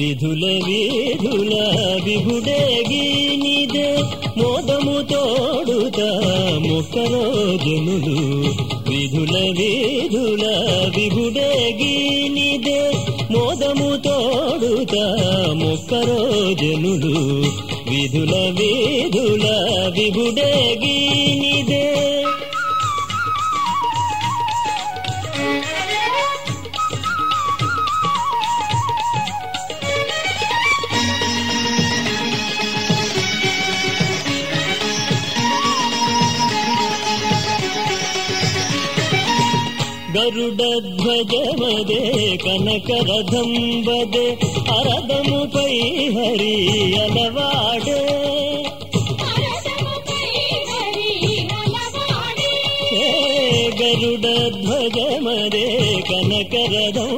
విధుల విధుల వీధుల విభుడేగినిదే మోదము తోడుత ముక్కరో జనులు విధుల విధుల వీధుల విభుడేగినిదే మోదము తోడుత ముక్కరో జనులు విధుల విధుల వీధుల విభుడేగినిదే గరుడధ్వజమదే కనకరథం వదే అరదముపై హరి అలవాడే ఏ గరుడధ్వజమదే కనకరథం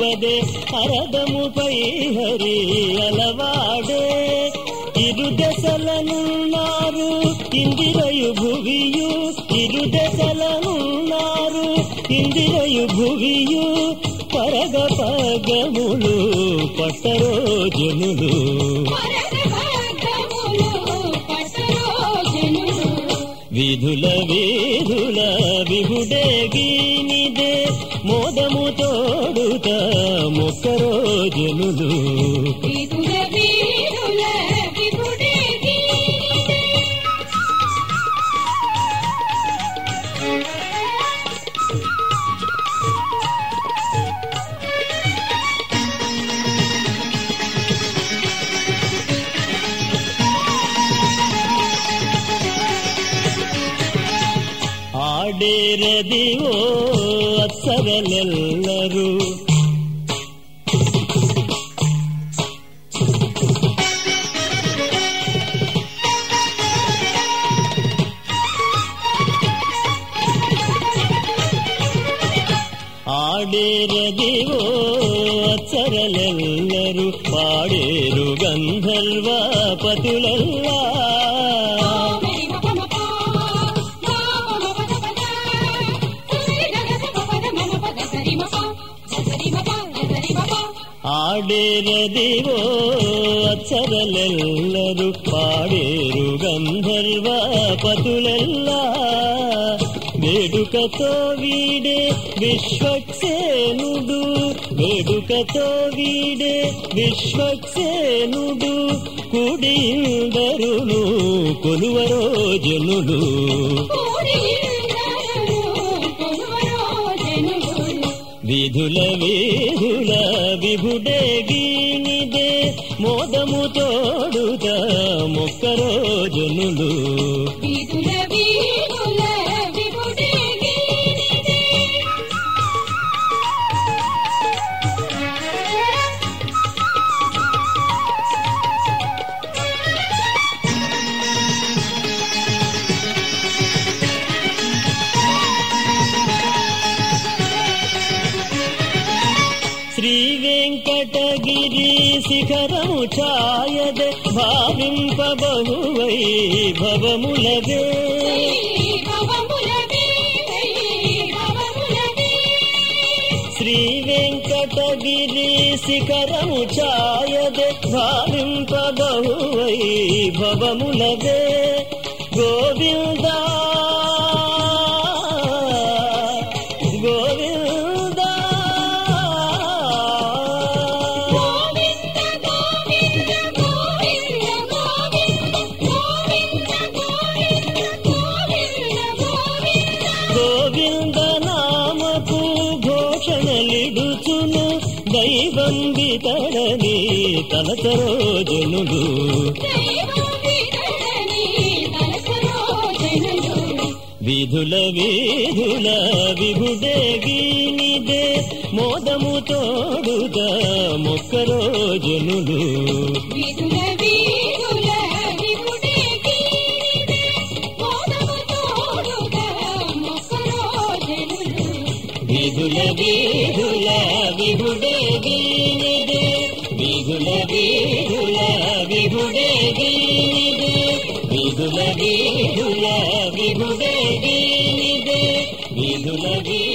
వదే అరదముపై హరి అలవాడే ఇరు దశలనున్నారు ఇందిరయు భువియు ఇరు దశలను ఇందిరయు భువియు పరగ పగములు పట్టరో జనులు విధుల వీధుల విహుడేగినిదే మోదము తోడుత మొక్కరో ಹಾಡೇರದಿವೋ ಅಪ್ಸರನೆಲ್ಲರೂ ಹಾಡೇರದಿವೋ ಅಪ್ಸರನೆಲ್ಲರೂ ಪಾಡೇರು ಗಂಧರ್ವ ಪತುಲೆಲ್ಲ పతులల్లా ఆడేరదివో అచ్చరలెల్లరు పాడేరు గంధర్వ పతులెల్లా. వేడుకతో వీడే విశ్వక్సేనుడు వేడుకతో వీడే విశ్వక్సేనుడు కుడిందరును కొలువరో విధుల విధుల విభుడే విభుడేగినిదే మోదము తోడుత మొక్క రోజునులు శిఖరము ఛాయదే భావింపబహువై భవములదే శ్రీ వెంకటగిరి శిఖరము ఛాయదే భావింపబహువై భవములదే గోవిందా గోవిందా దైవం వితరణి తలచరో జనులు విధుల విధుల వీధుల విభుడేగినిదే మోదము తోడుద మొక్కరో జనులు విధుల విధుల విభుడేగినిదే మోదము తోడుగా మొక్కరో జనులు విధుల వీధుల విభుడేగినిదే విధుల వీధుల విభుడేగినిదే